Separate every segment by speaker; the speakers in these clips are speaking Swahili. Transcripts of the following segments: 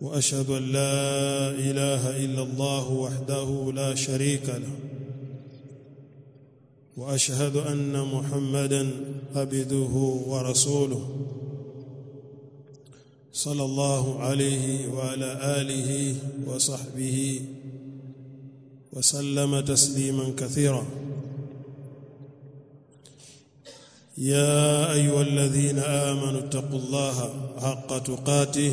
Speaker 1: وأشهد أن لا إله إلا الله وحده لا شريك له. وأشهد أن محمدا عبده ورسوله. صلى الله عليه وعلى آله وصحبه وسلم تسليما كثيرا. يا أيها الذين آمنوا اتقوا الله حق تقاته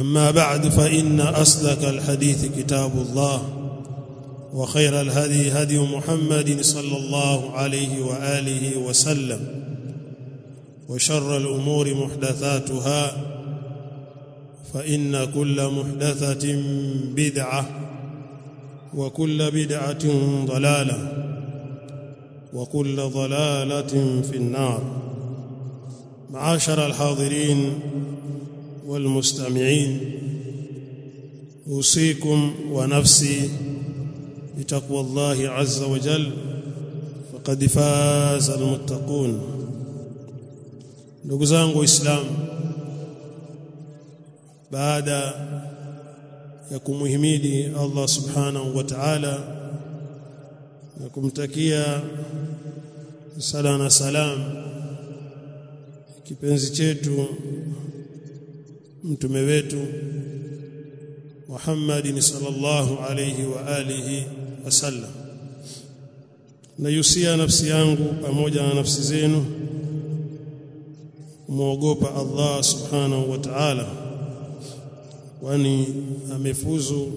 Speaker 1: أما بعد فإن أصدق الحديث كتاب الله وخير الهدي هدي محمد صلى الله عليه وآله وسلم وشر الأمور محدثاتها فإن كل محدثة بدعة وكل بدعة ضلالة وكل ضلالة في النار. معاشر الحاضرين والمستمعين اوصيكم ونفسي بتقوى الله عز وجل فقد فاز المتقون ndugu zangu waislamu baada ya kumhimidi Allah subhanahu wa ta'ala na kumtakia sala na salam kipenzi chetu mtume wetu Muhammad sallallahu alayhi wa alihi wasallam nayusia nafsi yangu pamoja na nafsi zenu muogopa Allah subhanahu wa ta'ala kwani amefuzu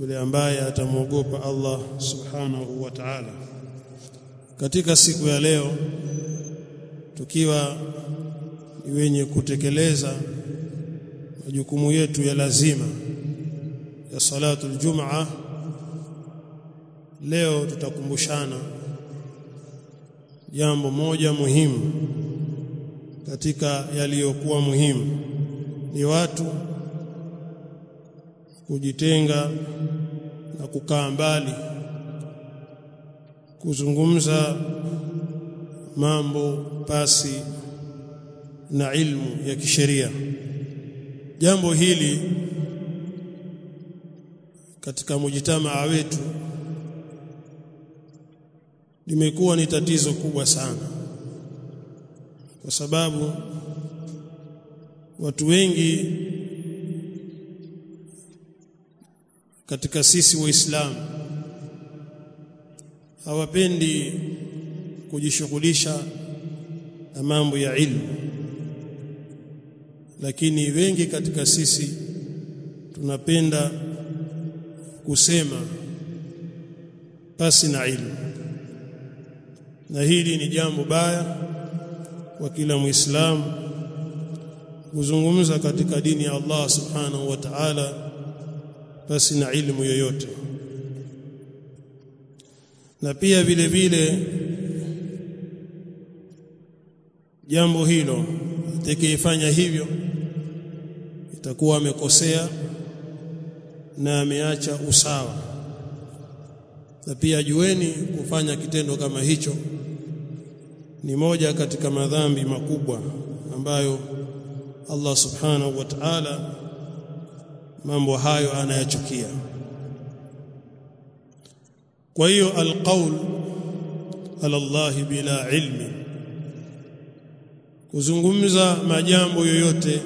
Speaker 1: yule ambaye atamwogopa Allah subhanahu wa ta'ala. Katika siku ya leo tukiwa ni wenye kutekeleza majukumu yetu ya lazima ya salatu aljum'a leo tutakumbushana jambo moja muhimu katika yaliyokuwa muhimu. Ni watu kujitenga na kukaa mbali kuzungumza mambo pasi na ilmu ya kisheria jambo hili katika mujitamaa wetu limekuwa ni tatizo kubwa sana. Kwa sababu watu wengi katika sisi waislamu hawapendi kujishughulisha na mambo ya ilmu lakini wengi katika sisi tunapenda kusema pasi na ilmu. Na hili ni jambo baya kwa kila muislamu kuzungumza katika dini ya Allah subhanahu wa ta'ala pasi na ilmu yoyote. Na pia vile vile jambo hilo atakayefanya hivyo itakuwa amekosea na ameacha usawa. Na pia jueni kufanya kitendo kama hicho ni moja katika madhambi makubwa ambayo Allah subhanahu wa ta'ala mambo hayo anayachukia. Kwa hiyo alqaul ala Allah bila ilmi kuzungumza majambo yoyote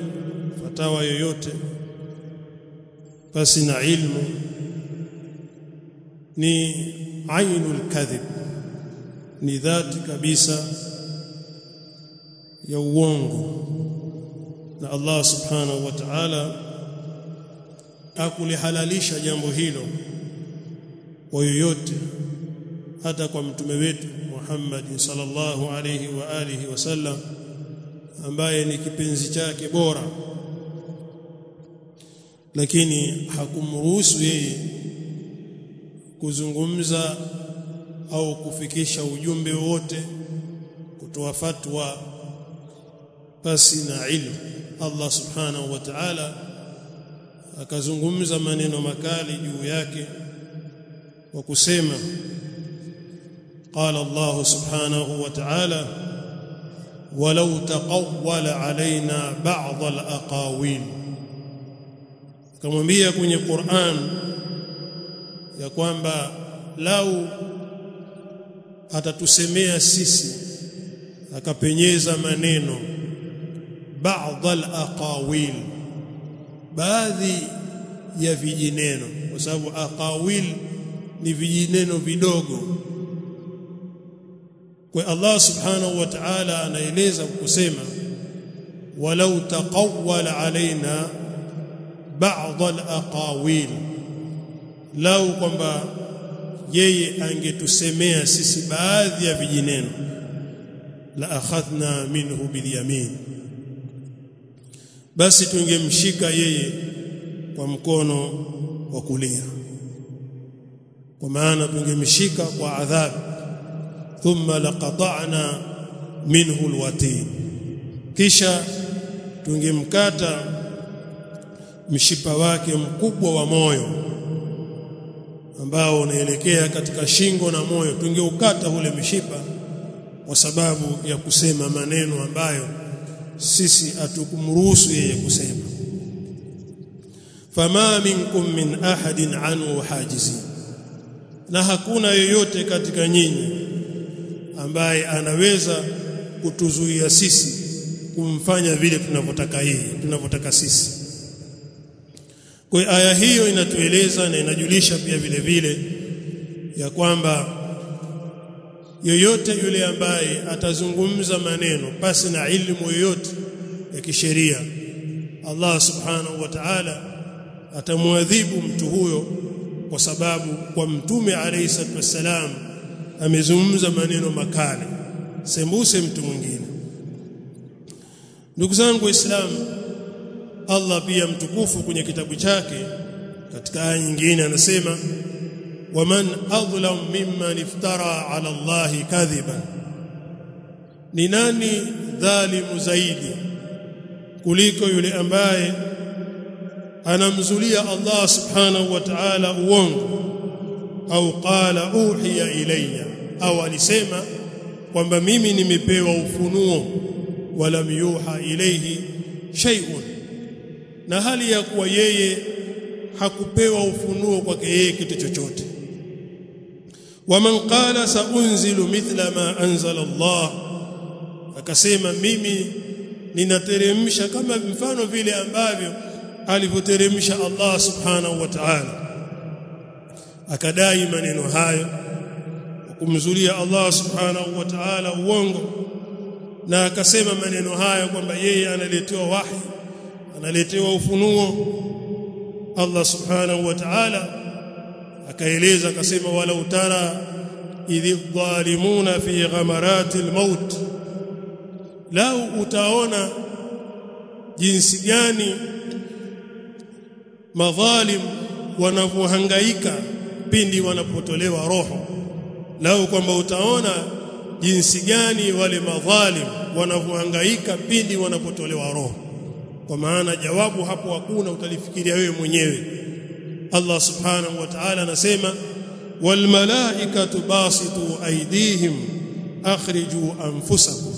Speaker 1: fatawa yoyote basi na ilmu ni ainul kadhib ni dhati kabisa ya uongo. Na Allah subhanahu wa ta'ala akulihalalisha jambo hilo kwa yoyote hata kwa mtume wetu Muhammad sallallahu alayhi wa alihi wasallam ambaye ni kipenzi chake bora lakini hakumruhusu yeye kuzungumza au kufikisha ujumbe wote kutoa fatwa basi na ilmu Allah subhanahu wa ta'ala akazungumza maneno makali juu yake wa kusema قال الله سبحانه وتعالى ولو تقول علينا بعض الاقاويل kamwambia kwenye Qur'an ya kwamba lau atatusemea sisi akapenyeza maneno baadhi al-aqawil baadhi ya vijineno kwa sababu aqawil ni vijineno vidogo. Kwa Allah subhanahu wa ta'ala anaeleza kusema walau taqawwala alaina ba'd al-aqawil. Lau kwamba yeye angetusemea sisi baadhi ya vijineno la akhadhna minhu bilyamin. Basi tungemshika yeye kwa mkono wa kulia. Kwa maana tungemshika kwa adhabu. Thumma laqata'na minhu alwatin. Kisha tungemkata mshipa wake mkubwa wa moyo ambao unaelekea katika shingo na moyo. Tungeukata ule mshipa kwa sababu ya kusema maneno ambayo sisi hatukumruhusu yeye kusema. Fama minkum min ahadin anhu hajizi, na hakuna yoyote katika nyinyi ambaye anaweza kutuzuia sisi kumfanya vile tunavyotaka yeye tunavyotaka sisi kwa aya hiyo inatueleza na inajulisha pia vile vile ya kwamba yoyote yule ambaye atazungumza maneno pasi na ilmu yoyote ya kisheria Allah subhanahu wa ta'ala atamwadhibu mtu huyo kwa sababu kwa mtume alayhi salatu wassalam amezungumza maneno makali. Sembuse mtu mwingine. Ndugu zangu waislamu Allah pia mtukufu kwenye kitabu chake. Katika aya nyingine anasema waman adlam mimman iftara ala Allah kadhiban ni nani dhalimu zaidi kuliko yule ambaye anamzulia Allah subhanahu wa ta'ala uongo au qala uhiya ilayya au alisema kwamba mimi nimepewa ufunuo wala yuha ilayhi shay'un na hali ya kuwa yeye hakupewa ufunuo kwake yeye kitu chochote. Waman qala saunzilu mithla ma anzala Allah akasema mimi ninateremsha kama mfano vile ambavyo alivyoteremsha Allah subhanahu wa ta'ala. Akadai maneno hayo kumzulia Allah subhanahu wa ta'ala uongo na akasema maneno hayo kwamba yeye analetewa wahi analetewa ufunuo. Allah subhanahu wa ta'ala akaeleza akasema wala utara idhi dhalimuna fi ghamarati almaut lau utaona jinsi gani madhalim wanavyohangaika pindi wanapotolewa roho. Lau kwamba utaona jinsi gani wale madhalim wanavyohangaika pindi wanapotolewa roho kwa maana jawabu hapo hakuna utalifikiria wewe mwenyewe. Allah subhanahu wa ta'ala anasema wal malaikatu basitu aidihim akhriju anfusakum.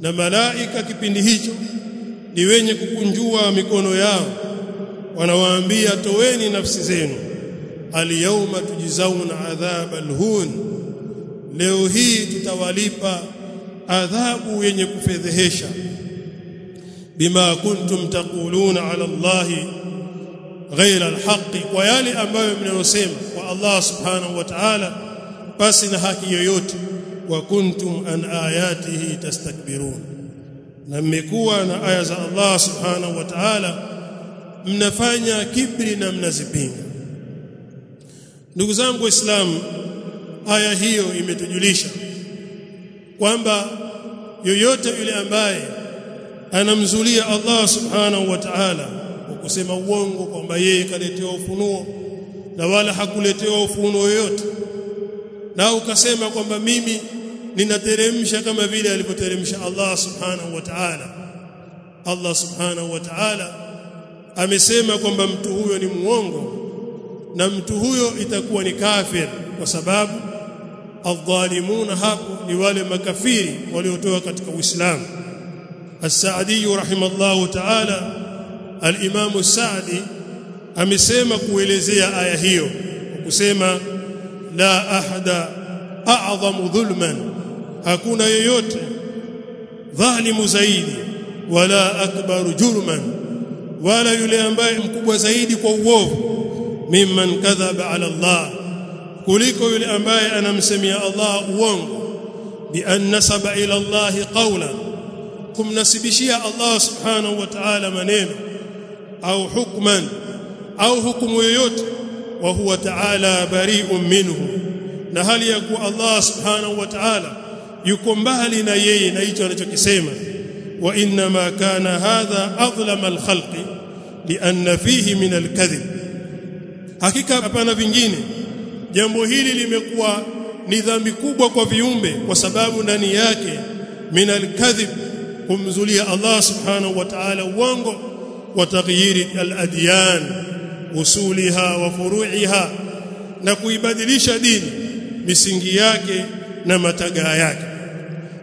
Speaker 1: Na malaika kipindi hicho ni wenye kukunjua mikono yao. Wanawaambia toweni nafsi zenu. Alyawma tujzauna adhab alhun leo hii tutawalipa adhabu yenye kufedhehesha bima kuntum taquluna ala allahi ghaira alhaqi kwa yale ambayo mnayosema kwa Allah subhanahu wa ta'ala basi na haki yoyote. Wa kuntum an ayatihi tastakbirun na mmekuwa na aya za Allah subhanahu wa ta'ala mnafanya kibri na mnazipinga. Ndugu zangu waislamu aya hiyo imetujulisha kwamba yoyote yule ambaye anamzulia Allah subhanahu wa ta'ala kwa kusema uongo kwamba yeye kaletewa ufunuo na wala hakuletewa ufunuo yoyote. Na ukasema kwamba mimi ninateremsha kama vile alivyoteremsha Allah subhanahu wa ta'ala. Allah subhanahu wa ta'ala amesema kwamba mtu huyo ni muongo na mtu huyo itakuwa ni kafir kwa sababu adh-dhalimuna hapo ni wale makafiri waliotoa katika Uislamu As-Sa'di rahimallahu ta'ala al-Imam As-Sa'di amesema kuelezea aya hiyo kusema la ahada a'zamu dhulman hakuna yoyote dhalimu zaidi wala akbaru jurman wala yule ambaye mkubwa zaidi kwa uovu mimman kadhaba ala Allah kuliko yule ambaye anamsemia Allah uongo bi an nasaba ila Allah qawlan kumnasibishia Allah subhanahu wa ta'ala maneno au hukman au hukumu yoyote wa huwa ta'ala bari'un minhu. Na hali ya kuwa Allah subhanahu wa ta'ala yuko mbali na yeye na hicho anachokisema wa inna ma kana hadha adlama alkhalqi lianna fihi min alkadhib. Hakika hapana vingine. Jambo hili limekuwa ni dhambi kubwa kwa viumbe kwa sababu ndani yake min alkadhib kumzulia Allah subhanahu wa ta'ala uongo wa taghyiri aladyan usuliha wa furu'iha na kuibadilisha dini misingi yake na matagaa yake.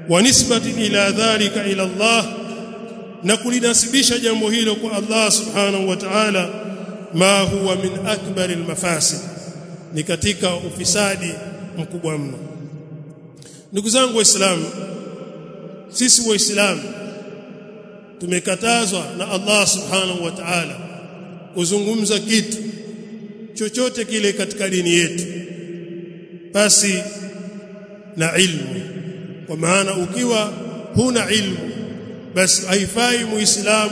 Speaker 1: Wa nisbati ila dhalika ila Allah na kulinasibisha jambo hilo kwa Allah subhanahu wa ta'ala ma huwa min akbar almafasid ni katika ufisadi mkubwa mno. Ndugu zangu waislamu sisi waislamu tumekatazwa na Allah subhanahu wa ta'ala kuzungumza kitu chochote kile katika dini yetu basi na ilmu. Kwa maana ukiwa huna ilmu basi haifai muislamu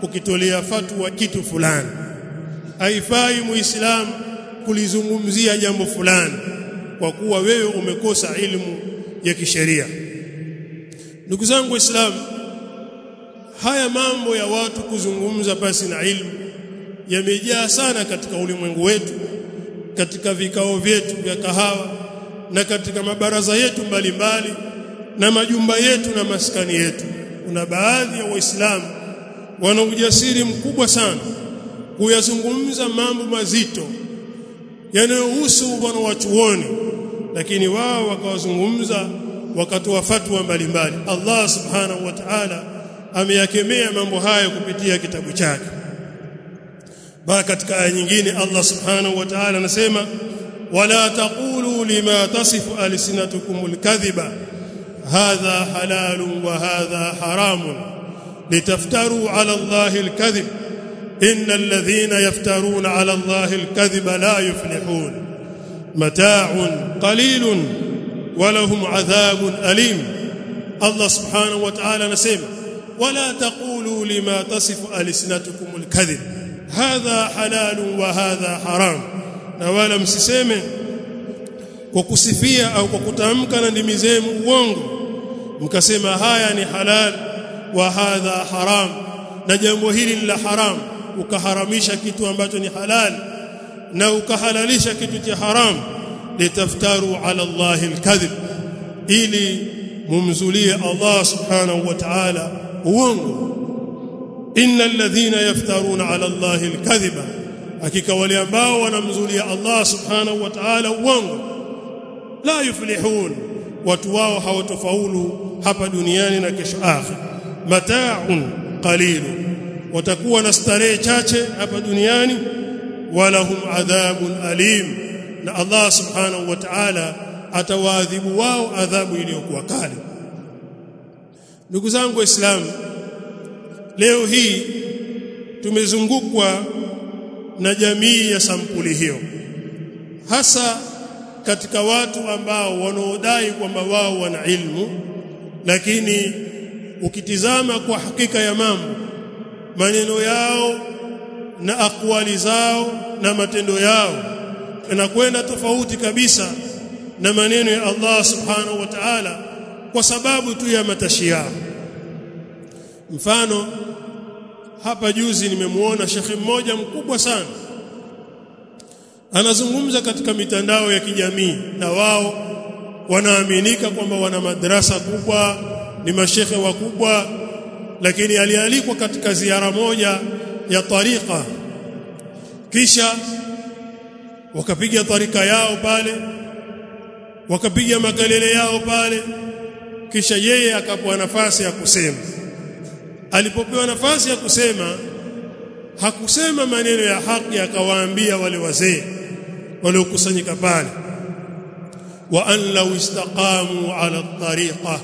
Speaker 1: kukitolea fatwa kitu fulani. Haifai muislamu kulizungumzia jambo fulani kwa kuwa wewe umekosa ilmu ya kisheria ndugu zangu waislamu haya mambo ya watu kuzungumza basi na ilmu yamejaa sana katika ulimwengu wetu katika vikao vyetu vya kahawa na katika mabaraza yetu mbalimbali mbali, na majumba yetu na maskani yetu. Kuna baadhi ya waislamu wana ujasiri mkubwa sana kuyazungumza mambo mazito yanayohusu bwana wachuoni lakini wao wakawazungumza wakatoa fatwa mbalimbali Allah subhanahu wa ta'ala ameyakemea mambo hayo kupitia kitabu chake bali katika aya nyingine Allah subhanahu wa ta'ala anasema wala taqulu lima tasifu alsinatukum alkadhiba hadha halalun wa hadha haramun litaftaru ala Allah alkadhib إن الذين يفترون على الله الكذب لا يفلحون متاع قليل ولهم عذاب أليم. الله سبحانه وتعالى نسيم. ولا تقولوا لما تصف ألسنتكم الكذب. هذا حلال وهذا حرام. نوالا مسيسيم وكسفية أو كتامكنا لمزيم وانغ مكسيم هايا حلال وهذا حرام. نجموهيل إلا حرام. وكهرميش كتوان باتني حلال. نوكهلاليش كتوتي حرام وكهرميش كتوتي حرام. Litaftaru ala Allah alkadhib ili mumzulie Allah subhanahu wa ta'ala uongo. Innal ladhina yaftaruna ala Allah alkadhiba hakika wale ambao wanamzulia Allah subhanahu wa ta'ala uongo la yuflihun watu wao hawatofaulu hapa duniani na kesho akhir mata'un qalilun watakuwa na starehe chache hapa duniani walahum adhabun alim na Allah subhanahu wa ta'ala atawaadhibu wao adhabu iliyokuwa kali. Ndugu zangu waislamu leo hii tumezungukwa na jamii ya sampuli hiyo. Hasa katika watu ambao wanaodai kwamba wao wana ilmu lakini ukitizama kwa hakika ya mambo maneno yao na akwali zao na matendo yao yanakwenda tofauti kabisa na maneno ya Allah subhanahu wa ta'ala kwa sababu tu ya matashi yao mfano hapa juzi nimemuona shekhi mmoja mkubwa sana. Anazungumza katika mitandao ya kijamii na wao wanaaminika kwamba wana madrasa kubwa ni mashekhe wakubwa lakini alialikwa katika ziara moja ya tariqa. Kisha wakapiga tarika yao pale wakapiga makelele yao pale kisha yeye akapewa nafasi ya kusema. Alipopewa nafasi ya kusema hakusema maneno ya haki akawaambia wale wazee waliokusanyika pale wa an law istaqamu ala tariqa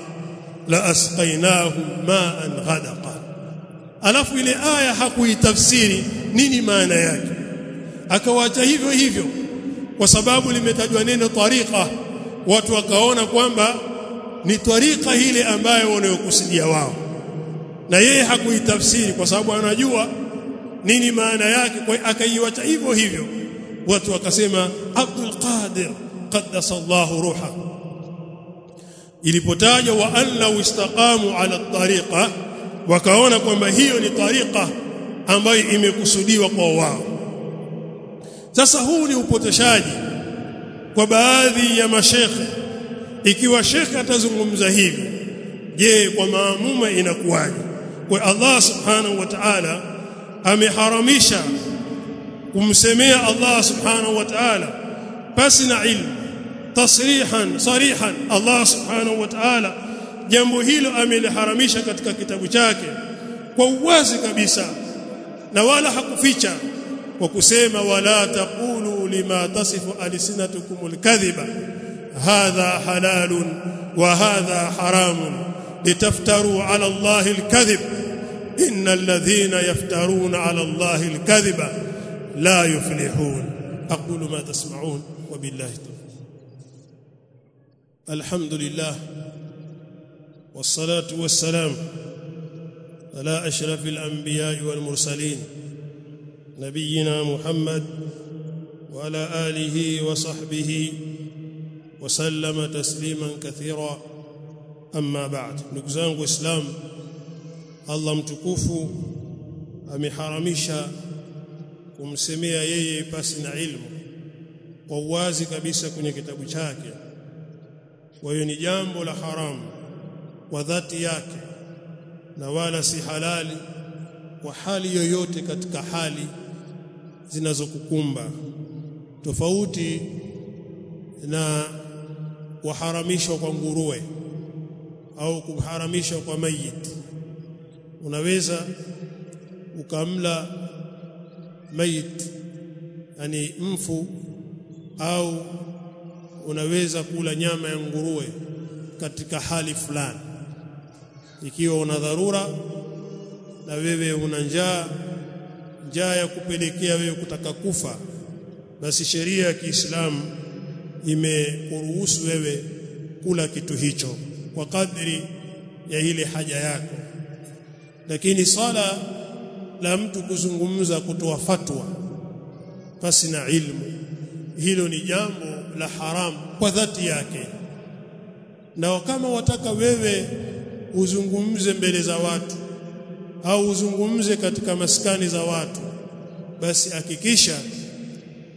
Speaker 1: la asqaynahum ma'an ghadaqa. Alafu ile aya hakuitafsiri nini maana yake akawacha hivyo hivyo. Kwa sababu limetajwa neno tariqa watu wakaona kwamba ni tariqa ile ambayo wanayokusudia wao. Na yeye hakuitafsiri kwa sababu anajua nini maana yake. Kwa akaiwacha hivyo hivyo. Watu wakasema Abdul Qadir qaddasa Allah ruha. Ilipotaja wa alla istaqamu ala tariqa wakaona kwamba hiyo ni tariqa ambayo imekusudiwa kwa wao sasa huu ni upotoshaji kwa baadhi ya mashekhe. Ikiwa shekhe atazungumza hivi je kwa maamuma inakuwaje? Kwa Allah subhanahu wa ta'ala ameharamisha kumsemea Allah subhanahu wa ta'ala basi na ilmu tasrihan sarihan. Allah subhanahu wa ta'ala jambo hilo ameliharamisha katika kitabu chake kwa uwazi kabisa na wala hakuficha وكسمه ولا تقولوا لما تصف السنتكم الكذبه هذا حلال وهذا حرام لتفتروا على الله الكذب ان الذين يفترون على الله الكذب لا يفلحون أقول ما تسمعون وبالله التوفيق الحمد لله والصلاه والسلام على اشرف الانبياء والمرسلين نبينا محمد وعلى آله وصحبه وسلم تسليما كثيرا أما بعد نكزان إسلام الله mtukufu ameharamisha kumsemea yeye pasi na ilmu kwa uwazi kabisa kwenye kitabu chake kwa hiyo ni jambo la haramu kwa dhati yake na wala si halali kwa hali yoyote katika hali zinazokukumba tofauti na kuharamishwa kwa nguruwe au kuharamishwa kwa mayit unaweza ukamla mayit yani mfu au unaweza kula nyama ya nguruwe katika hali fulani. Ikiwa una dharura na wewe una njaa njaa ya kupelekea wewe kutaka kufa basi sheria ya Kiislamu imekuruhusu wewe kula kitu hicho kwa kadri ya ile haja yako. Lakini swala la mtu kuzungumza kutoa fatwa basi na ilmu hilo ni jambo la haramu kwa dhati yake. Na kama wataka wewe uzungumze mbele za watu au uzungumze katika maskani za watu basi hakikisha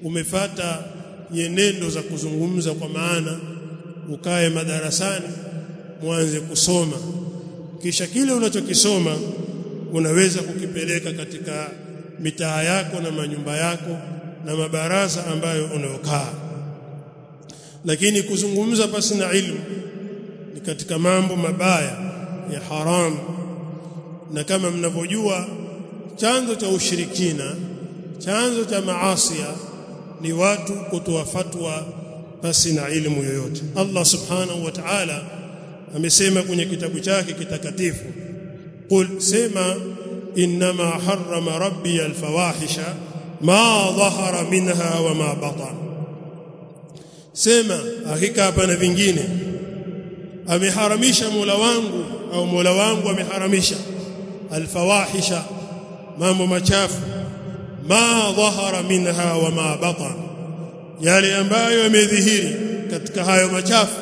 Speaker 1: umefata nyenendo za kuzungumza kwa maana ukae madarasani mwanze kusoma. Kisha kile unachokisoma unaweza kukipeleka katika mitaa yako na manyumba yako na mabaraza ambayo unayokaa. Lakini kuzungumza pasi na ilmu ni katika mambo mabaya ya haram na kama mnavyojua chanzo cha ushirikina chanzo cha maasia ni watu kutoa fatwa basi na ilmu yoyote. Allah subhanahu wa ta'ala amesema kwenye kitabu chake kitakatifu qul sema inma harrama rabbi alfawahisha ma dhahara minha wa ma batan sema hakika hapana vingine. Ameharamisha Mola wangu au Mola wangu ameharamisha alfawahisha mambo machafu ma dhahara minha wa ma batan yale ambayo yamedhihiri katika hayo machafu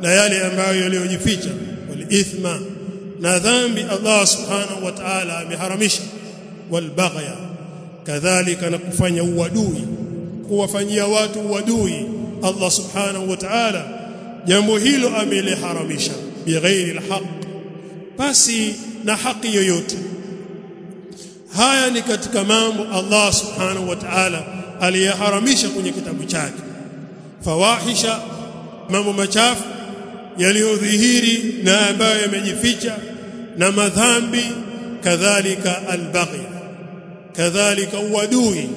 Speaker 1: na yale ambayo yaliyojificha wal ithma na dhambi Allah subhanahu wa ta'ala ameharamisha wal baghya kadhalika na kufanya uadui kuwafanyia watu uadui Allah subhanahu wa ta'ala jambo hilo ameliharamisha bighairi alhaq basi na haki yoyote. Haya ni katika mambo Allah subhanahu wa ta'ala aliyaharamisha kwenye kitabu chake. Fawahisha mambo machafu yaliyodhihiri na ambayo yamejificha na madhambi kadhalika albaghi kadhalika uadui.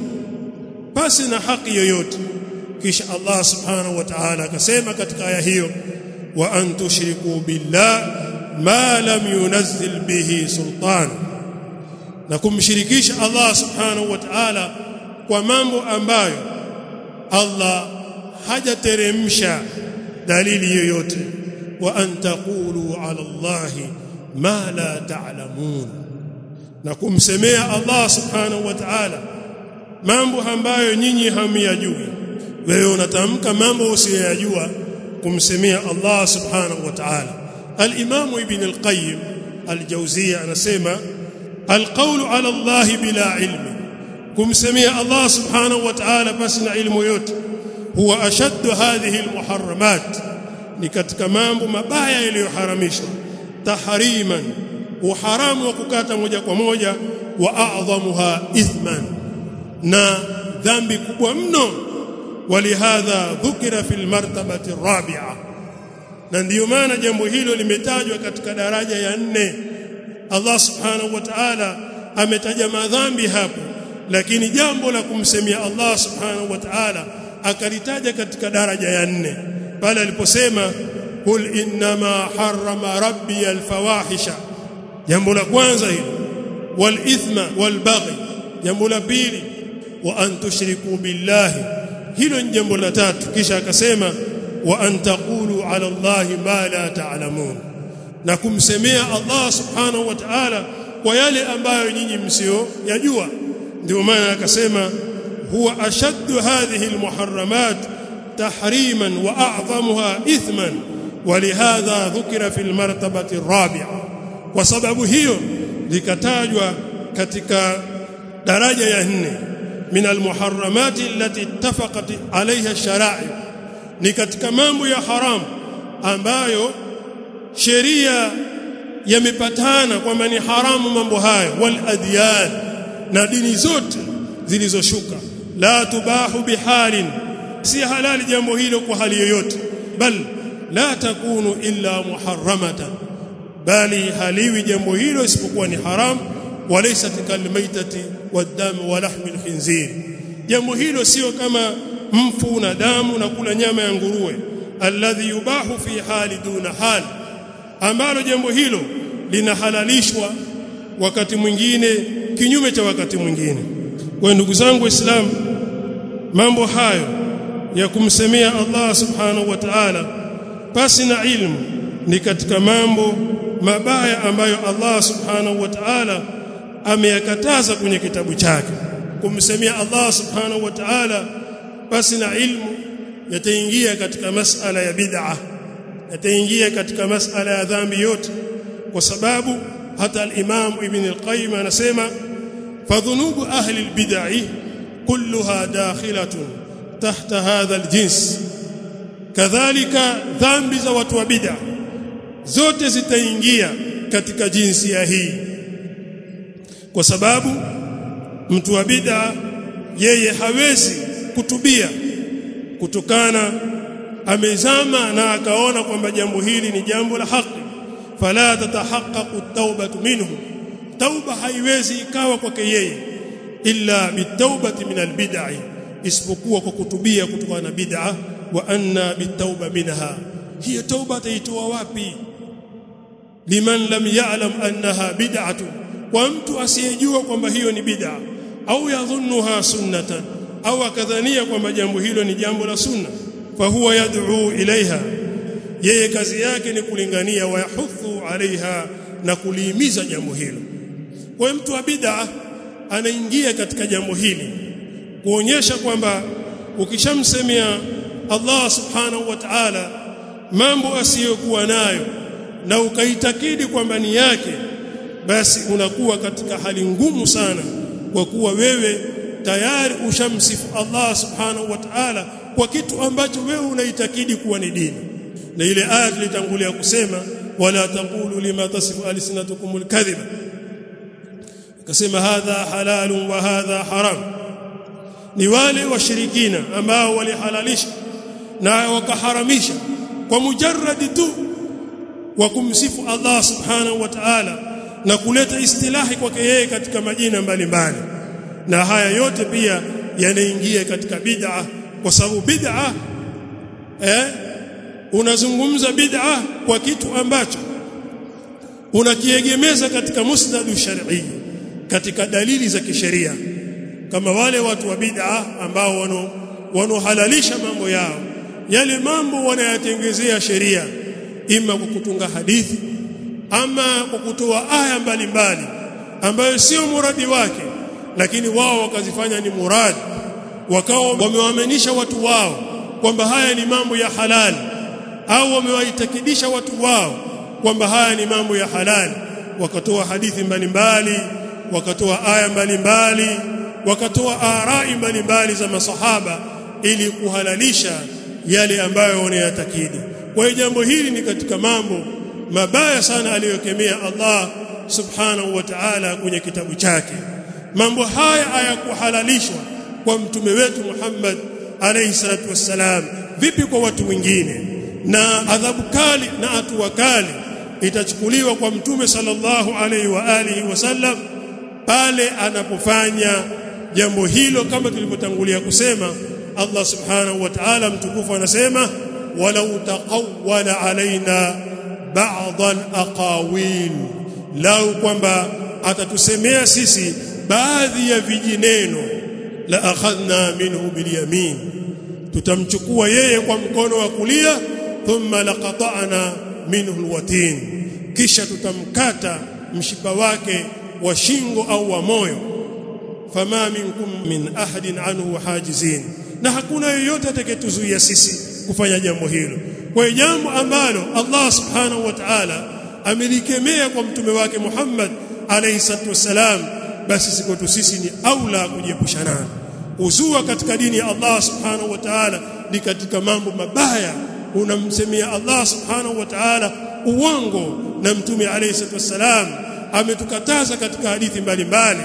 Speaker 1: Basi na haki yoyote. Kisha Allah subhanahu wa ta'ala akasema katika aya hiyo wa antushriku billah ma lam yunazzil bihi sultan. Na kumshirikisha Allah subhanahu wa ta'ala kwa mambo ambayo Allah hajateremsha dalili yoyote. Wa an taqulu ala Allah ma la ta'lamun. Na kumsemea Allah subhanahu wa ta'ala mambo ambayo nyinyi hamyajui. Wewe unatamka mambo usiyajua kumsemea Allah subhanahu wa ta'ala al-Imam Ibn al-Qayyim al-Jawziyya anasema al-qawlu ala Allah bila ilmi kumsemea Allah subhanahu wa ta'ala basi na ilmu yote huwa ashaddu hadhihi al-muharramat ni katika mambo mabaya yaliyoharamishwa tahriman uharamu wa kukata moja kwa moja wa a'dhamuha ithman na dhambi kubwa mno ولهذا ذكر في المرتبه الرابعه na ndiyo maana jambo hilo limetajwa katika daraja ya nne. Allah subhanahu wa ta'ala ametaja madhambi hapo lakini jambo la kumsemia Allah subhanahu wa ta'ala akalitaja katika daraja ya nne. Pale aliposema kul innama harrama rabbi alfawahisha jambo la kwanza hilo. Wal ithma wal jambo la pili. Wa an tushriku billahi hilo ni jambo la tatu. Kisha akasema an taqulu ala allahi ma la ta'lamun na kumsemea Allah subhanahu wa ta'ala kwa yale ambayo nyinyi msio yajua ndio maana akasema huwa ashaddu hadhihi almuharramat tahriman wa a'zamuha ithman ولهذا ذكر في المرتبه الرابعه وسبب hiyo likatajwa katika daraja ya nne من المحرمات التي اتفقت عليها الشرائع ni katika mambo ya haramu ambayo sheria yamepatana kwamba ni haramu mambo hayo. Wal adyan na dini zote zilizoshuka. La tubahu bihalin si halali jambo hilo kwa hali yoyote. Bal la takunu illa muharramatan bali haliwi jambo hilo isipokuwa ni haramu walaysat kalmaitati wadamu wa lahmi alkhinzir jambo hilo sio kama mfu na damu na kula nyama ya nguruwe alladhi yubahu fi hali duna hali ambalo jambo hilo linahalalishwa wakati mwingine kinyume cha wakati mwingine. Kwa ndugu zangu waislamu mambo hayo ya kumsemea Allah subhanahu wa ta'ala pasi na ilmu ni katika mambo mabaya ambayo Allah subhanahu wa ta'ala ameyakataza kwenye kitabu chake. Kumsemea Allah subhanahu wa ta'ala basi na ilmu yataingia katika masala ya bid'a yataingia katika masala ya dhambi yote kwa sababu hata al-Imam Ibn al-Qayyim anasema fadhunubu ahli al-bid'i kulluha dakhilatun tahta hadha al-jins. Kadhalika dhambi za watu wa bid'a zote zitaingia katika jinsia hii kwa sababu mtu wa bid'a yeye hawezi kutubia kutokana amezama na akaona kwamba jambo hili ni jambo la haki. Fala tatahaqqaqu tawbatu minhu. Tauba haiwezi ikawa kwake yeye illa bitawbati min albid'i isipokuwa kwa kutubia kutokana na bid'a wa anna bitauba minha. Hiyo tauba ataitoa wapi? Liman lam ya'lam annaha bid'atu kwa mtu asiyejua kwamba hiyo ni bid'a au yadhunnuha sunnatan au akadhania kwamba jambo hilo ni jambo la sunna fa huwa yad'u ilaiha yeye kazi yake ni kulingania wa yahuthu alaiha na kulihimiza jambo hilo. Kwa mtu wa bid'a anaingia katika jambo hili kuonyesha kwamba ukishamsemea Allah subhanahu wa ta'ala mambo asiyokuwa nayo na ukaitakidi kwamba ni yake basi unakuwa katika hali ngumu sana kwa kuwa wewe tayari ushamsifu Allah subhanahu wa ta'ala kwa kitu ambacho wewe unaitakidi kuwa ni dini. Na ile aya tulitangulia kusema wala taqulu lima tasifu alsinatukum alkadhiba. Akasema hadha halalun wa hadha haram. Ni wale washirikina ambao walihalalisha na wakaharamisha kwa mujarradi tu wa kumsifu Allah subhanahu wa ta'ala na kuleta istilahi kwake yeye katika majina mbalimbali na haya yote pia yanaingia katika bid'a kwa sababu bid'a eh unazungumza bid'a kwa kitu ambacho unakiegemeza katika musnadu shar'i katika dalili za kisheria. Kama wale watu wa bid'a ambao wano wanohalalisha mambo yao yale mambo wanayatengezea sheria ima kwa kutunga hadithi ama kwa kutoa aya mbalimbali ambayo sio muradi wake lakini wao wakazifanya ni muradi wakao wamewaaminisha watu wao kwamba haya ni mambo ya halali au wamewaitakidisha watu wao kwamba haya ni mambo ya halali wakatoa hadithi mbalimbali wakatoa aya mbalimbali wakatoa arai mbalimbali za masahaba ili kuhalalisha yale ambayo wanayatakidi kwa hiyo jambo hili ni katika mambo mabaya sana aliyokemea Allah subhanahu wa ta'ala kwenye kitabu chake mambo haya hayakuhalalishwa kwa mtume wetu Muhammad alayhi salatu wassalam. Vipi kwa watu wengine? Na adhabu kali na hatua kali itachukuliwa kwa mtume sallallahu alayhi wa alihi wasallam pale anapofanya jambo hilo kama tulivyotangulia kusema Allah subhanahu wa ta'ala mtukufu anasema walau taqawwala alaina ba'd al aqawin lau kwamba atatusemea sisi baadhi ya vijineno la akhadna minhu bilyamin. Tutamchukua yeye kwa mkono wa kulia thumma laqata'na minhu alwatin. Kisha tutamkata mshipa wake wa shingo au wa moyo. Fama minkum min ahadin anhu hajizin. Na hakuna yoyote atakayetuzuia sisi kufanya jambo hilo. Kwa jambo ambalo Allah subhanahu wa ta'ala amelikemea kwa mtume wake Muhammad alayhi salatu wasalam basi siko kwetu sisi ni aula kujiepusha nayo. Uzua katika dini ya Allah subhanahu wa ta'ala ni katika mambo mabaya. Unamsemia Allah subhanahu wa ta'ala uongo na mtume alayhi wasalam ametukataza katika hadithi mbalimbali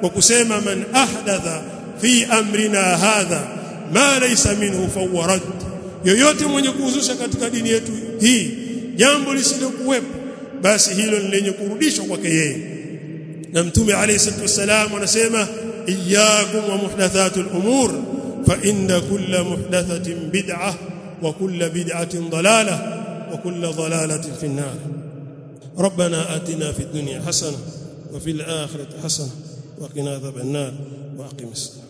Speaker 1: kwa kusema man ahdatha fi amrina hadha ma laysa minhu fawarad yoyote mwenye kuhuzusha katika dini yetu hii jambo lisilokuwepo basi hilo ni lenye kurudishwa kwake yeye na mtume alayhi salatu wasalam anasema iyyakum wa muhdathatul umur fa inna kulla muhdathatin bid'ah wa kulla bid'atin dalalah wa kulla dalalatin fi an-nar ربنا آتنا في الدنيا حسنة وفي الآخرة حسنة وقنا عذاب النار وأقم الصلاة